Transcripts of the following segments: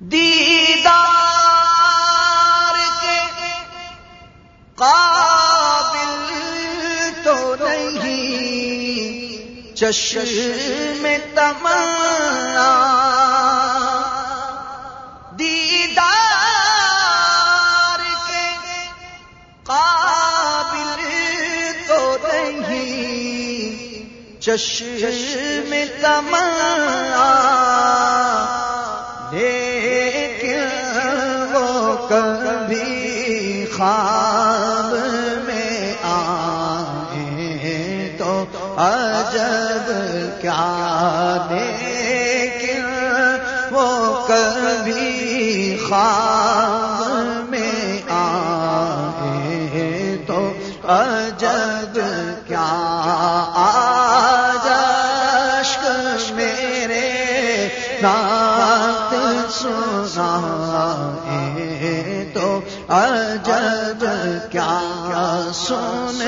دیدار کے قابل تو نہیں، چشم میں تمنا۔ دیدار کے قابل تو نہیں، چشم میں تمنا۔ لیکن وہ کبھی خواب میں آئے تو عجب کیا آج میرے نات سنا تو عجب کیا سن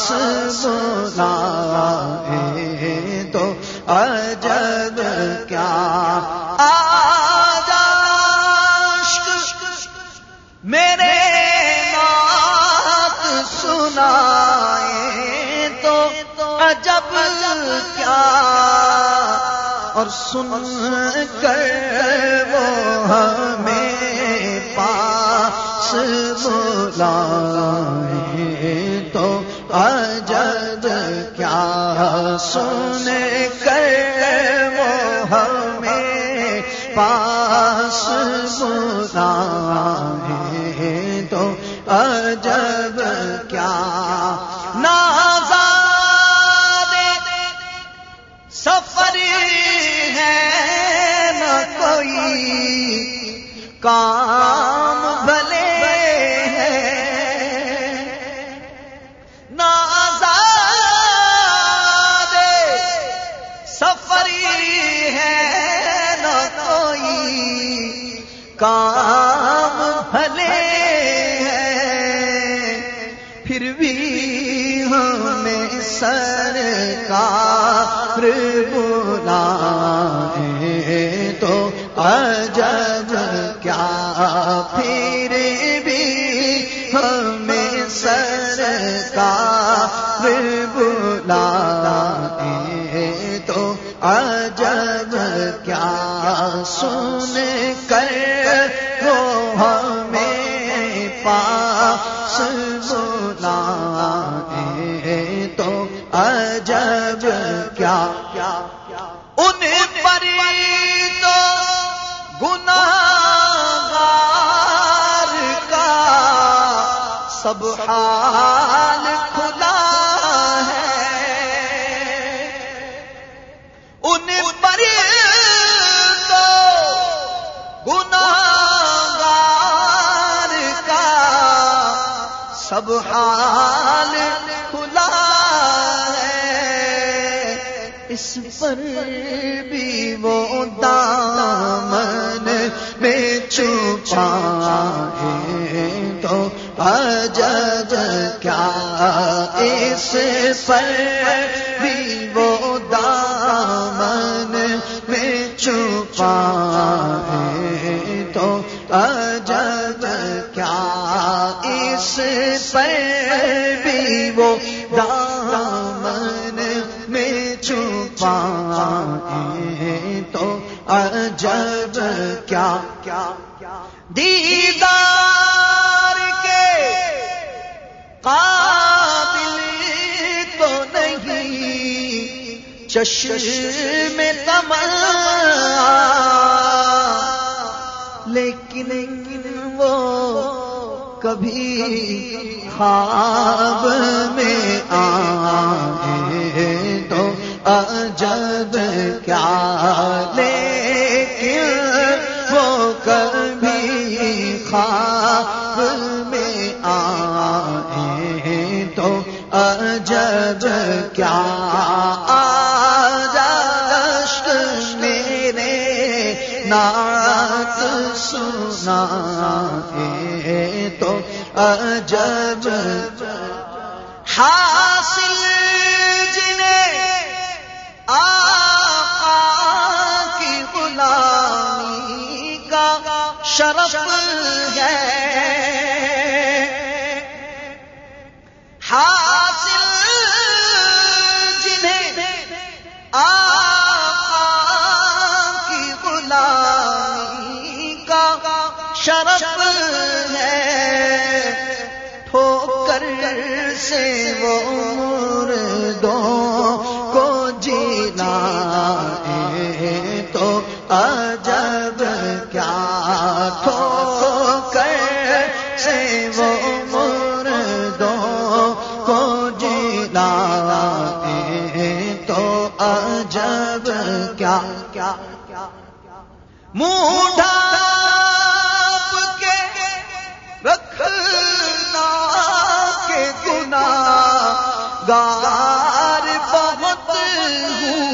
سنا تو عجب کیا؟ میرے نات سنا تو عجب کیا؟ اور سن کر وہ ہمیں پاس بولا تو عجب کیا سنے کر وہ ہمیں پاس سنا ہے۔ کام بھلے پھر بھی ہمیں سر سرکار بولا تو عجب کیا۔ پھر بھی ہمیں سر سرکار بلا تو عجب کیا۔ سن عجب کیا؟ ان پر تو گنا کا سب حال کھلا ہے۔ ان پر تو گناہ کا سب حال اس پر بھی وہ دامن میں چھپا ہے تو عجب کیا اس پر بھی وہ دامن میں چھپا ہے تو عجب کیا اس پر بھی وہ دامن چھپا تو عجب کیا؟ دیدار کے قابل تو نہیں، چشم میں لیکن وہ کبھی خواب تو عجب کیا آجشک میرے نعت سنا تو عجب حاصل ٹھوکر سے وہ مردوں کو جینا ہے تو عجب کیا ٹھوکر سے وہ مردوں کو جینا ہے تو عجب کیا کیا منہ گار بہت ہوں۔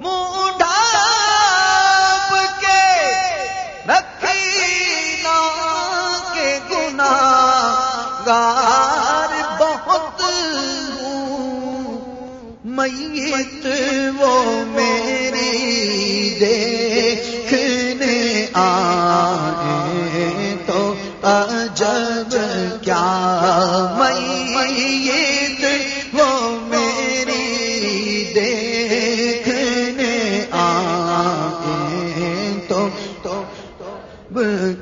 منہ ڈھانپ کے رکھنا کے گنا گار بہت ہوں۔ میت وہ میری دیکھنے آئے تو عجب کیا میت وہ میری دیکھنے آئے تو تو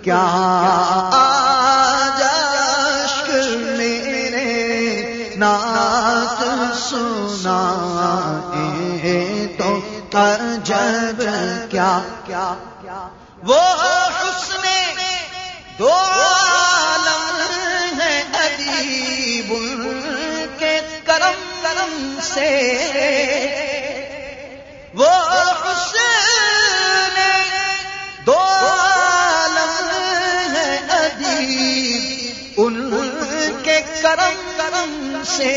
کیا جشک میرے نات سنا تو عجب کیا کیا وہ سے وہ حسن دو عالم ہے ادیب، ان کے کرم کرم سے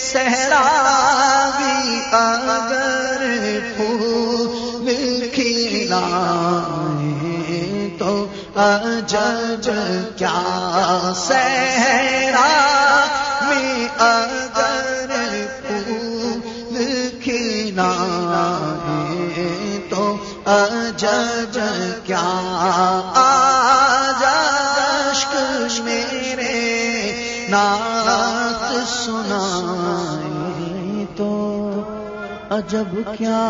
صحرا بھی اگر پھول کھلائے تو عجب کیا صحرا میں اگر تو عجب کیا؟ آجاشک میرے نعت سنائے تو عجب کیا